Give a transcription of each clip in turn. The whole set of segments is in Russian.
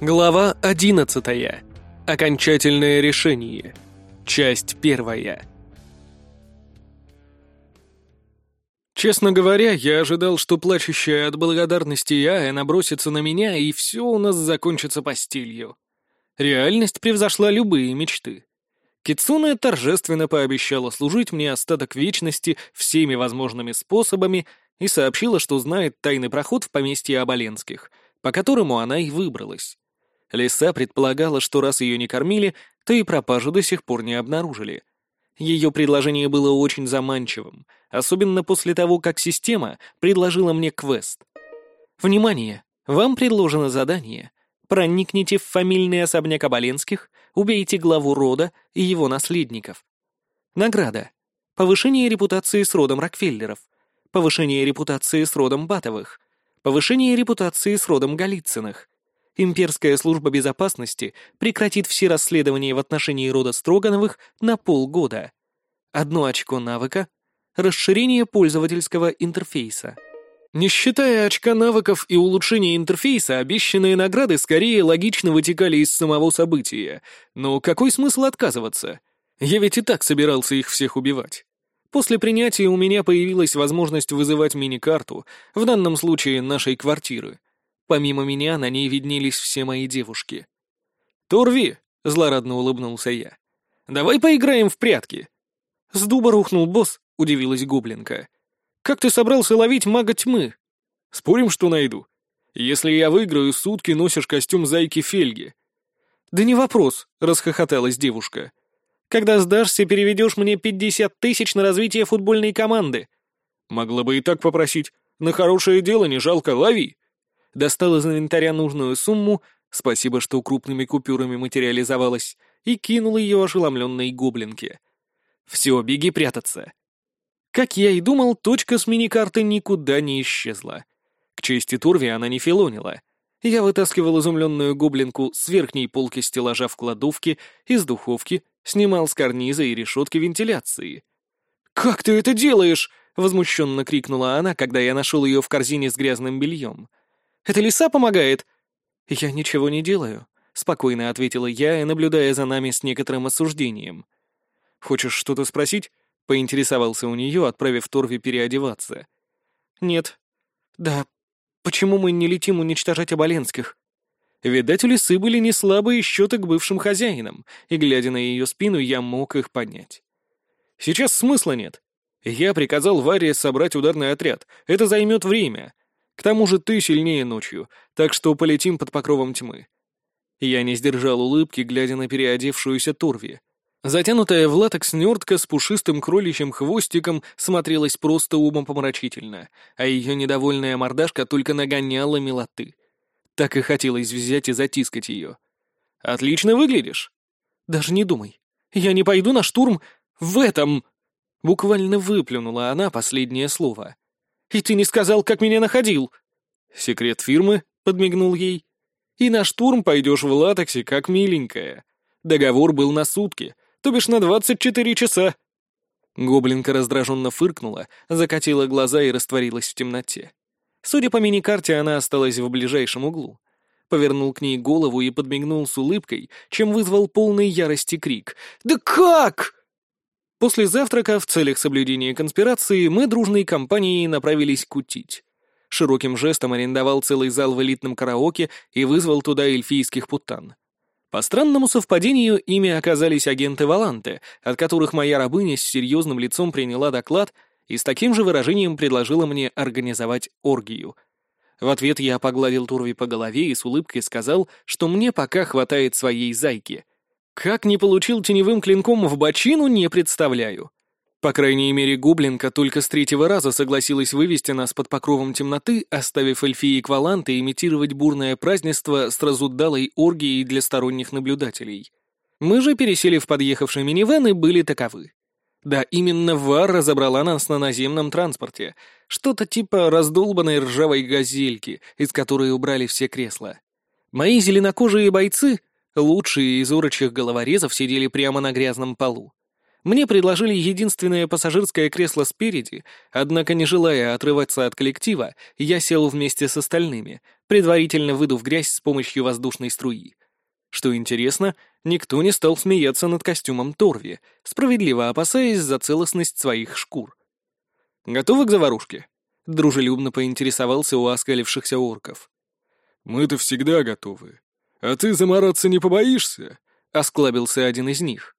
Глава 11. Окончательное решение. Часть первая. Честно говоря, я ожидал, что плачущая от благодарности Яя набросится на меня, и все у нас закончится постелью. Реальность превзошла любые мечты. Кицуне торжественно пообещала служить мне остаток вечности всеми возможными способами и сообщила, что знает тайный проход в поместье Оболенских, по которому она и выбралась. Лиса предполагала, что раз ее не кормили, то и пропажу до сих пор не обнаружили. Ее предложение было очень заманчивым, особенно после того, как система предложила мне квест. Внимание! Вам предложено задание. Проникните в фамильный особняк Оболенских, убейте главу рода и его наследников. Награда. Повышение репутации с родом Рокфеллеров. Повышение репутации с родом Батовых. Повышение репутации с родом Голицыных имперская служба безопасности прекратит все расследования в отношении рода Строгановых на полгода. Одно очко навыка — расширение пользовательского интерфейса. Не считая очка навыков и улучшения интерфейса, обещанные награды скорее логично вытекали из самого события. Но какой смысл отказываться? Я ведь и так собирался их всех убивать. После принятия у меня появилась возможность вызывать мини-карту, в данном случае нашей квартиры. Помимо меня на ней виднелись все мои девушки. «Турви!» — злорадно улыбнулся я. «Давай поиграем в прятки!» С дуба рухнул босс, удивилась гоблинка. «Как ты собрался ловить мага тьмы?» «Спорим, что найду. Если я выиграю, сутки носишь костюм зайки Фельги». «Да не вопрос», — расхохоталась девушка. «Когда сдашься, переведешь мне пятьдесят тысяч на развитие футбольной команды». «Могла бы и так попросить. На хорошее дело не жалко, лови» достал из инвентаря нужную сумму, спасибо, что крупными купюрами материализовалась, и кинул ее ошеломленной гоблинке. «Все, беги прятаться!» Как я и думал, точка с миникарты никуда не исчезла. К чести Турви она не филонила. Я вытаскивал изумленную гоблинку с верхней полки стеллажа в кладовке, из духовки, снимал с карниза и решетки вентиляции. «Как ты это делаешь?» — возмущенно крикнула она, когда я нашел ее в корзине с грязным бельем. Это лиса помогает?» «Я ничего не делаю», — спокойно ответила я, наблюдая за нами с некоторым осуждением. «Хочешь что-то спросить?» — поинтересовался у нее, отправив Торви переодеваться. «Нет». «Да. Почему мы не летим уничтожать Оболенских?» Видать, у лисы были не слабые счеты к бывшим хозяинам, и, глядя на ее спину, я мог их понять. «Сейчас смысла нет. Я приказал Варе собрать ударный отряд. Это займет время. К тому же ты сильнее ночью, так что полетим под покровом тьмы». Я не сдержал улыбки, глядя на переодевшуюся Торви. Затянутая в латекс нёртка с пушистым кроличьим хвостиком смотрелась просто умопомрачительно, а ее недовольная мордашка только нагоняла милоты. Так и хотелось взять и затискать ее. «Отлично выглядишь!» «Даже не думай. Я не пойду на штурм в этом...» Буквально выплюнула она последнее слово. «И ты не сказал, как меня находил!» «Секрет фирмы», — подмигнул ей. «И на штурм пойдешь в латексе, как миленькая. Договор был на сутки, то бишь на двадцать четыре часа». Гоблинка раздраженно фыркнула, закатила глаза и растворилась в темноте. Судя по мини-карте, она осталась в ближайшем углу. Повернул к ней голову и подмигнул с улыбкой, чем вызвал полный ярости крик. «Да как?» После завтрака в целях соблюдения конспирации мы дружной компанией направились кутить. Широким жестом арендовал целый зал в элитном караоке и вызвал туда эльфийских путан. По странному совпадению ими оказались агенты Валанте, от которых моя рабыня с серьезным лицом приняла доклад и с таким же выражением предложила мне организовать оргию. В ответ я погладил Турви по голове и с улыбкой сказал, что мне пока хватает своей зайки — как не получил теневым клинком в бочину, не представляю. По крайней мере, Гоблинка только с третьего раза согласилась вывести нас под покровом темноты, оставив эльфии Кваланты имитировать бурное празднество с разудалой оргией для сторонних наблюдателей. Мы же пересели в подъехавший минивэн и были таковы. Да, именно Вар разобрала нас на наземном транспорте. Что-то типа раздолбанной ржавой газельки, из которой убрали все кресла. Мои зеленокожие бойцы Лучшие из урочих головорезов сидели прямо на грязном полу. Мне предложили единственное пассажирское кресло спереди, однако, не желая отрываться от коллектива, я сел вместе с остальными, предварительно выдув грязь с помощью воздушной струи. Что интересно, никто не стал смеяться над костюмом Торви, справедливо опасаясь за целостность своих шкур. «Готовы к заварушке?» — дружелюбно поинтересовался у оскалившихся орков. «Мы-то всегда готовы. А ты замораться не побоишься?» — осклабился один из них.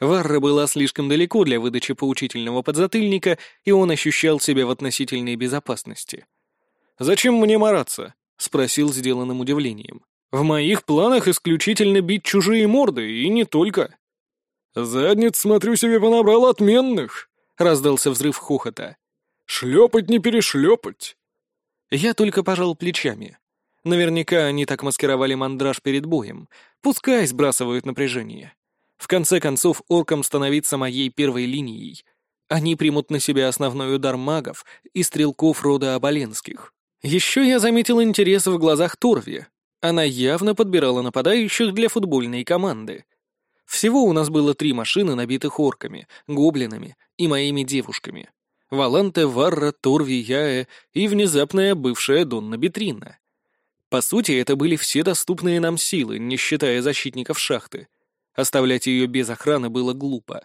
Варра была слишком далеко для выдачи поучительного подзатыльника, и он ощущал себя в относительной безопасности. «Зачем мне мараться?» — спросил сделанным удивлением. «В моих планах исключительно бить чужие морды, и не только». «Задниц, смотрю, себе понабрал отменных!» — раздался взрыв хохота. «Шлепать не перешлепать!» Я только пожал плечами. Наверняка они так маскировали мандраж перед боем. Пускай сбрасывают напряжение. В конце концов, оркам становиться моей первой линией. Они примут на себя основной удар магов и стрелков рода Оболенских. Еще я заметил интерес в глазах Торви. Она явно подбирала нападающих для футбольной команды. Всего у нас было три машины, набитых орками, гоблинами и моими девушками. Валанте, Варра, Торви, Яэ и внезапная бывшая Донна Бетрина. По сути, это были все доступные нам силы, не считая защитников шахты. Оставлять ее без охраны было глупо.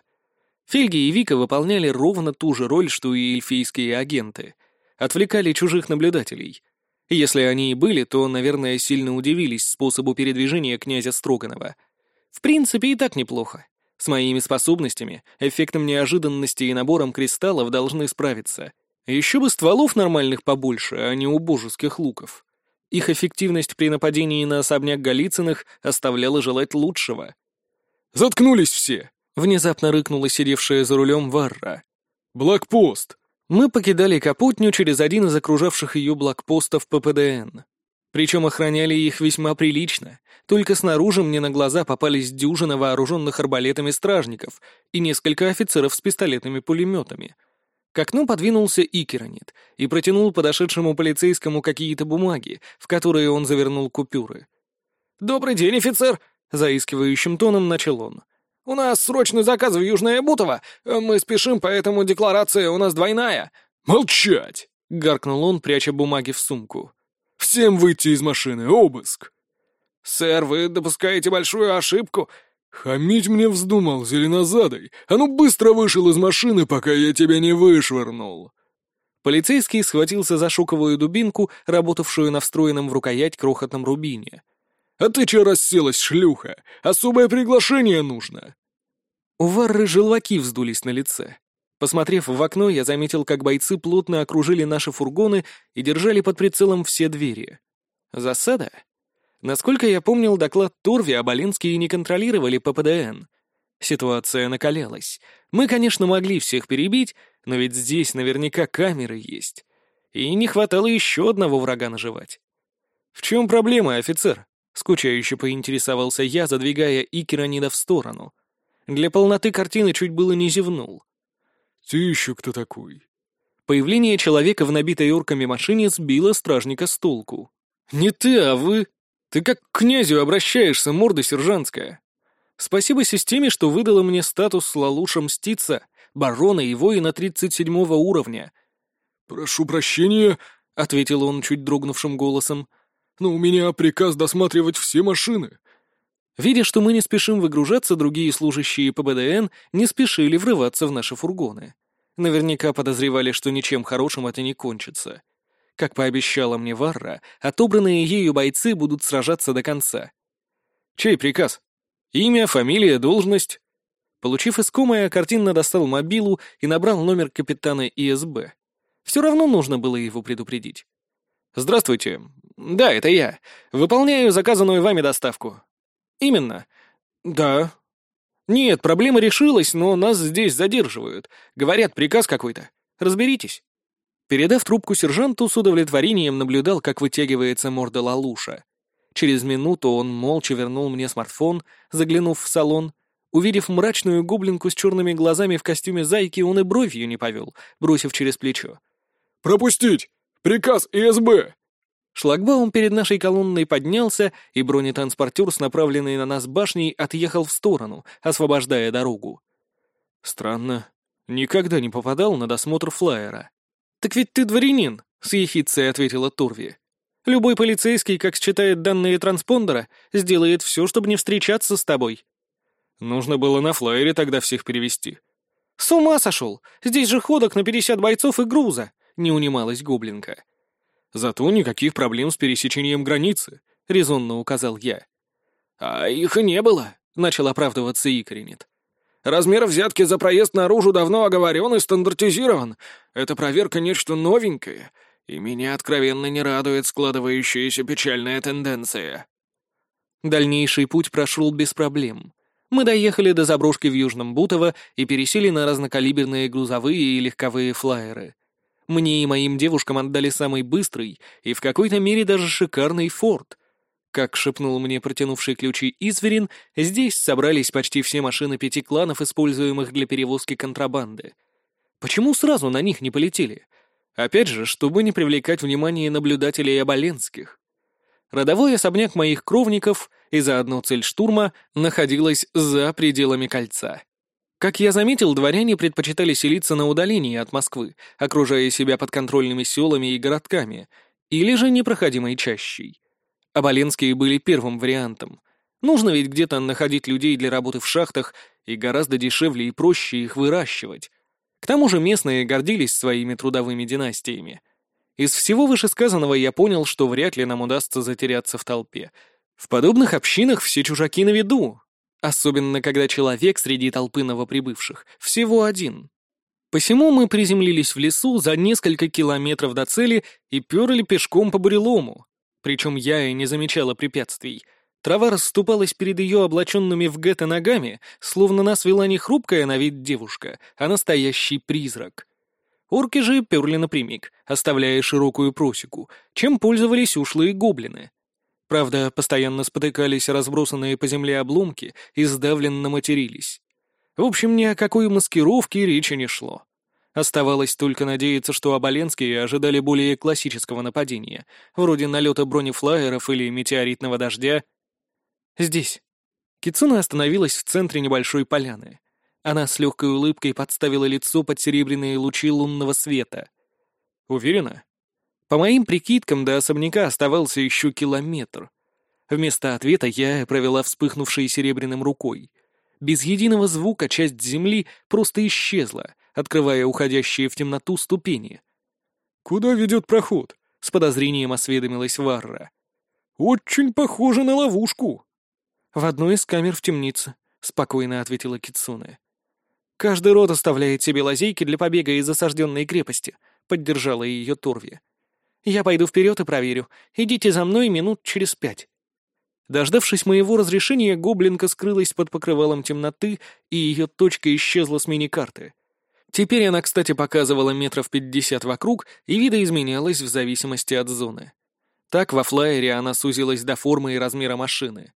Фельги и Вика выполняли ровно ту же роль, что и эльфийские агенты. Отвлекали чужих наблюдателей. Если они и были, то, наверное, сильно удивились способу передвижения князя Строганова. В принципе, и так неплохо. С моими способностями, эффектом неожиданности и набором кристаллов должны справиться. Еще бы стволов нормальных побольше, а не убожеских луков. Их эффективность при нападении на особняк Голицыных оставляла желать лучшего. Заткнулись все!» — внезапно рыкнула сидевшая за рулем Варра. «Блокпост!» Мы покидали Капутню через один из окружавших ее блокпостов ППДН. Причем охраняли их весьма прилично, только снаружи мне на глаза попались дюжина вооруженных арбалетами стражников и несколько офицеров с пистолетными пулеметами. К окну подвинулся Икеронит и протянул подошедшему полицейскому какие-то бумаги, в которые он завернул купюры. «Добрый день, офицер!» — заискивающим тоном начал он. «У нас срочный заказ в Южное Бутово. Мы спешим, поэтому декларация у нас двойная». «Молчать!» — гаркнул он, пряча бумаги в сумку. «Всем выйти из машины, обыск!» «Сэр, вы допускаете большую ошибку». «Хамить мне вздумал, зеленозадой. А ну быстро вышел из машины, пока я тебя не вышвырнул!» Полицейский схватился за шоковую дубинку, работавшую на встроенном в рукоять крохотном рубине. А ты че расселась, шлюха? Особое приглашение нужно!» У Варры желваки вздулись на лице. Посмотрев в окно, я заметил, как бойцы плотно окружили наши фургоны и держали под прицелом все двери. Засада? Насколько я помнил доклад Турви, Абалинские не контролировали ППДН. Ситуация накалялась. Мы, конечно, могли всех перебить, но ведь здесь наверняка камеры есть. И не хватало еще одного врага наживать. «В чем проблема, офицер?» Скучающе поинтересовался я, задвигая Икеранида в сторону. Для полноты картины чуть было не зевнул. «Ты еще кто такой?» Появление человека в набитой орками машине сбило стражника с толку. «Не ты, а вы. Ты как к князю обращаешься, морда сержантская. Спасибо системе, что выдала мне статус Лалуша Мстица, барона и воина 37 уровня». «Прошу прощения», — ответил он чуть дрогнувшим голосом но у меня приказ досматривать все машины». Видя, что мы не спешим выгружаться, другие служащие ПБДН не спешили врываться в наши фургоны. Наверняка подозревали, что ничем хорошим это не кончится. Как пообещала мне Варра, отобранные ею бойцы будут сражаться до конца. Чей приказ? Имя, фамилия, должность? Получив искомое, картинно достал мобилу и набрал номер капитана ИСБ. Все равно нужно было его предупредить. «Здравствуйте. Да, это я. Выполняю заказанную вами доставку». «Именно». «Да». «Нет, проблема решилась, но нас здесь задерживают. Говорят, приказ какой-то. Разберитесь». Передав трубку сержанту, с удовлетворением наблюдал, как вытягивается морда Лалуша. Через минуту он молча вернул мне смартфон, заглянув в салон. Увидев мрачную гоблинку с черными глазами в костюме зайки, он и бровью не повел, бросив через плечо. «Пропустить! Приказ ИСБ!» Шлагбаум перед нашей колонной поднялся, и бронетранспортер с направленной на нас башней отъехал в сторону, освобождая дорогу. Странно. Никогда не попадал на досмотр флайера. «Так ведь ты дворянин», — с ехицей ответила Турви. Любой полицейский, как считает данные транспондера, сделает все, чтобы не встречаться с тобой». «Нужно было на флайере тогда всех перевести. «С ума сошел! Здесь же ходок на 50 бойцов и груза!» — не унималась гоблинка. «Зато никаких проблем с пересечением границы», — резонно указал я. «А их и не было», — начал оправдываться Икоренит. «Размер взятки за проезд наружу давно оговорен и стандартизирован. Эта проверка нечто новенькое, и меня откровенно не радует складывающаяся печальная тенденция». Дальнейший путь прошел без проблем. Мы доехали до заброшки в Южном Бутово и пересели на разнокалиберные грузовые и легковые флайеры. Мне и моим девушкам отдали самый быстрый и в какой-то мере даже шикарный форт. Как шепнул мне протянувший ключи Изверин, здесь собрались почти все машины пяти кланов, используемых для перевозки контрабанды. Почему сразу на них не полетели? Опять же, чтобы не привлекать внимание наблюдателей оболенских. Родовой особняк моих кровников и заодно цель штурма находилась за пределами кольца. Как я заметил, дворяне предпочитали селиться на удалении от Москвы, окружая себя подконтрольными селами и городками, или же непроходимой чащей. Оболенские были первым вариантом. Нужно ведь где-то находить людей для работы в шахтах, и гораздо дешевле и проще их выращивать. К тому же местные гордились своими трудовыми династиями. Из всего вышесказанного я понял, что вряд ли нам удастся затеряться в толпе. В подобных общинах все чужаки на виду, особенно когда человек среди толпы новоприбывших всего один. Посему мы приземлились в лесу за несколько километров до цели и перли пешком по бурелому. Причем я и не замечала препятствий. Трава расступалась перед ее облаченными в гетто ногами, словно нас вела не хрупкая на вид девушка, а настоящий призрак. Орки же перли напрямик, оставляя широкую просеку, чем пользовались ушлые гоблины. Правда, постоянно спотыкались разбросанные по земле обломки и сдавленно матерились. В общем, ни о какой маскировке речи не шло. Оставалось только надеяться, что оболенские ожидали более классического нападения, вроде налета бронефлайеров или метеоритного дождя. Здесь. Кицуна остановилась в центре небольшой поляны. Она с легкой улыбкой подставила лицо под серебряные лучи лунного света. Уверена? По моим прикидкам, до особняка оставался еще километр. Вместо ответа я провела вспыхнувшей серебряным рукой. Без единого звука часть земли просто исчезла, открывая уходящие в темноту ступени. «Куда ведет проход?» — с подозрением осведомилась Варра. «Очень похоже на ловушку». «В одной из камер в темнице», — спокойно ответила Кицуне. «Каждый род оставляет себе лазейки для побега из осажденной крепости», — поддержала ее Торви. «Я пойду вперед и проверю. Идите за мной минут через пять». Дождавшись моего разрешения, гоблинка скрылась под покрывалом темноты, и ее точка исчезла с мини-карты. Теперь она, кстати, показывала метров пятьдесят вокруг и видоизменялась в зависимости от зоны. Так во флайере она сузилась до формы и размера машины.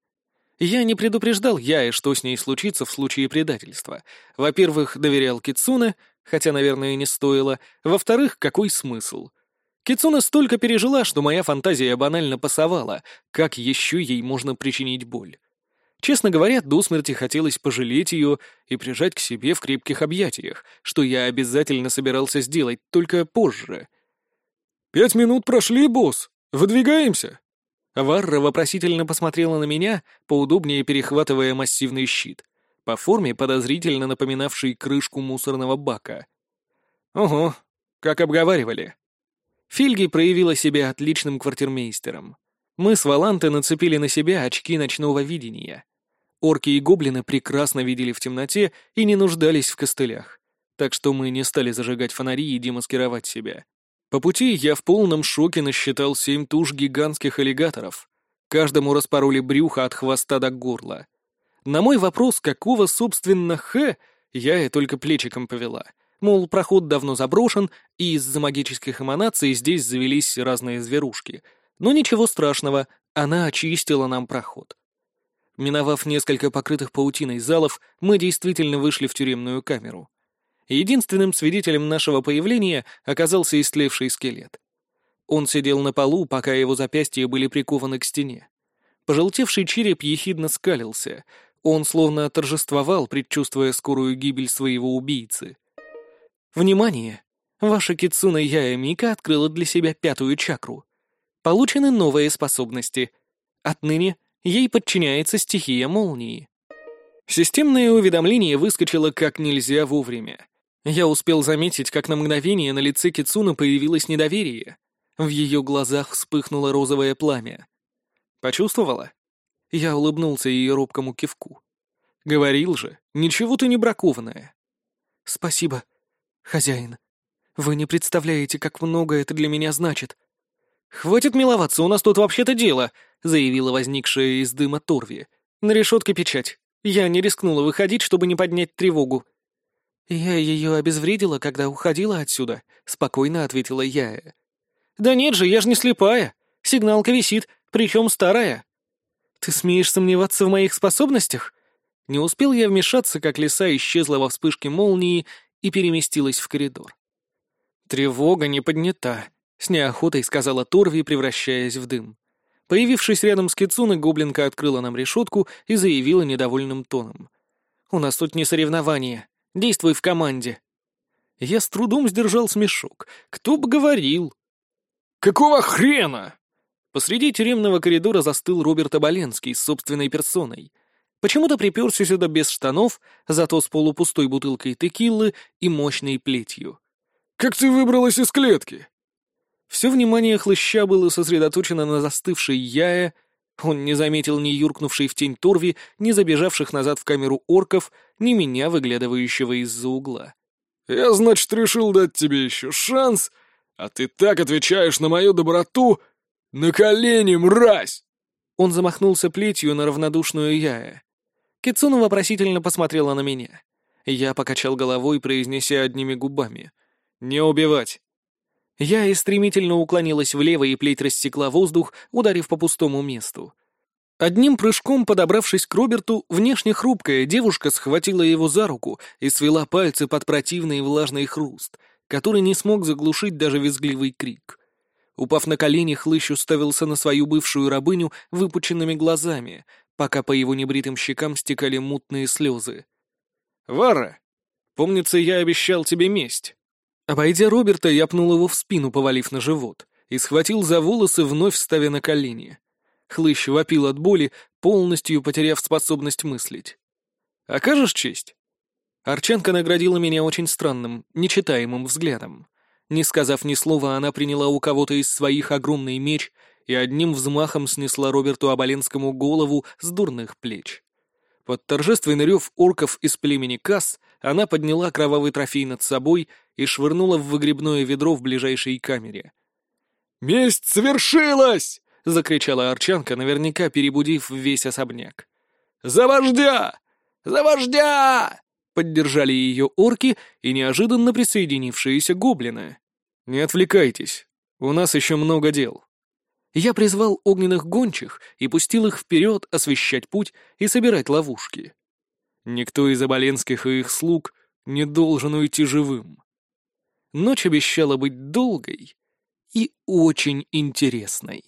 Я не предупреждал Яи, что с ней случится в случае предательства. Во-первых, доверял Кицуне, хотя, наверное, не стоило. Во-вторых, какой смысл? Кицуна столько пережила, что моя фантазия банально пасовала. Как еще ей можно причинить боль? Честно говоря, до смерти хотелось пожалеть ее и прижать к себе в крепких объятиях, что я обязательно собирался сделать, только позже. «Пять минут прошли, босс. Выдвигаемся?» Варра вопросительно посмотрела на меня, поудобнее перехватывая массивный щит, по форме подозрительно напоминавший крышку мусорного бака. Ого, как обговаривали. Фильги проявила себя отличным квартирмейстером. Мы с Валанте нацепили на себя очки ночного видения. Орки и гоблины прекрасно видели в темноте и не нуждались в костылях, так что мы не стали зажигать фонари и демаскировать себя. По пути я в полном шоке насчитал семь туш гигантских аллигаторов. Каждому распороли брюхо от хвоста до горла. На мой вопрос, какого, собственно, х, я и только плечиком повела. Мол, проход давно заброшен, и из-за магических эманаций здесь завелись разные зверушки. Но ничего страшного, она очистила нам проход. Миновав несколько покрытых паутиной залов, мы действительно вышли в тюремную камеру. Единственным свидетелем нашего появления оказался истлевший скелет. Он сидел на полу, пока его запястья были прикованы к стене. Пожелтевший череп ехидно скалился. Он словно торжествовал, предчувствуя скорую гибель своего убийцы. «Внимание! Ваша Кицуна Яя Мика открыла для себя пятую чакру. Получены новые способности. Отныне ей подчиняется стихия молнии. Системное уведомление выскочило как нельзя вовремя. Я успел заметить, как на мгновение на лице Кицуна появилось недоверие. В ее глазах вспыхнуло розовое пламя. Почувствовала? Я улыбнулся ее робкому кивку. Говорил же, ничего ты не бракованная. Спасибо, хозяин. Вы не представляете, как много это для меня значит. Хватит миловаться, у нас тут вообще-то дело, заявила возникшая из дыма Торви. На решетке печать. Я не рискнула выходить, чтобы не поднять тревогу. «Я ее обезвредила, когда уходила отсюда», — спокойно ответила я. «Да нет же, я же не слепая. Сигналка висит, причем старая». «Ты смеешь сомневаться в моих способностях?» Не успел я вмешаться, как лиса исчезла во вспышке молнии и переместилась в коридор. «Тревога не поднята», — с неохотой сказала Торви, превращаясь в дым. Появившись рядом с Кицуной, гоблинка открыла нам решетку и заявила недовольным тоном. «У нас тут не соревнование. Действуй в команде». Я с трудом сдержал смешок. Кто бы говорил? «Какого хрена?» Посреди тюремного коридора застыл Роберт Оболенский с собственной персоной. Почему-то приперся сюда без штанов, зато с полупустой бутылкой текилы и мощной плетью. «Как ты выбралась из клетки?» Все внимание хлыща было сосредоточено на застывшей Яе, он не заметил ни юркнувшей в тень Торви, ни забежавших назад в камеру орков, ни меня, выглядывающего из-за угла. «Я, значит, решил дать тебе еще шанс, а ты так отвечаешь на мою доброту? На колени, мразь!» Он замахнулся плетью на равнодушную Яя. Кицуна вопросительно посмотрела на меня. Я покачал головой, произнеся одними губами. «Не убивать!» Я и стремительно уклонилась влево, и плеть рассекла воздух, ударив по пустому месту. Одним прыжком, подобравшись к Роберту, внешне хрупкая девушка схватила его за руку и свела пальцы под противный влажный хруст, который не смог заглушить даже визгливый крик. Упав на колени, хлыщ уставился на свою бывшую рабыню выпученными глазами, пока по его небритым щекам стекали мутные слезы. «Вара, помнится, я обещал тебе месть». Обойдя Роберта, я пнул его в спину, повалив на живот, и схватил за волосы, вновь ставя на колени. Хлыщ вопил от боли, полностью потеряв способность мыслить. «Окажешь честь?» Арчанка наградила меня очень странным, нечитаемым взглядом. Не сказав ни слова, она приняла у кого-то из своих огромный меч и одним взмахом снесла Роберту Оболенскому голову с дурных плеч. Под торжественный рев орков из племени Касс она подняла кровавый трофей над собой и швырнула в выгребное ведро в ближайшей камере. «Месть свершилась!» — закричала Арчанка, наверняка перебудив весь особняк. «За вождя! За вождя!» — поддержали ее орки и неожиданно присоединившиеся гоблины. «Не отвлекайтесь, у нас еще много дел», я призвал огненных гончих и пустил их вперед освещать путь и собирать ловушки. Никто из оболенских и их слуг не должен уйти живым. Ночь обещала быть долгой и очень интересной.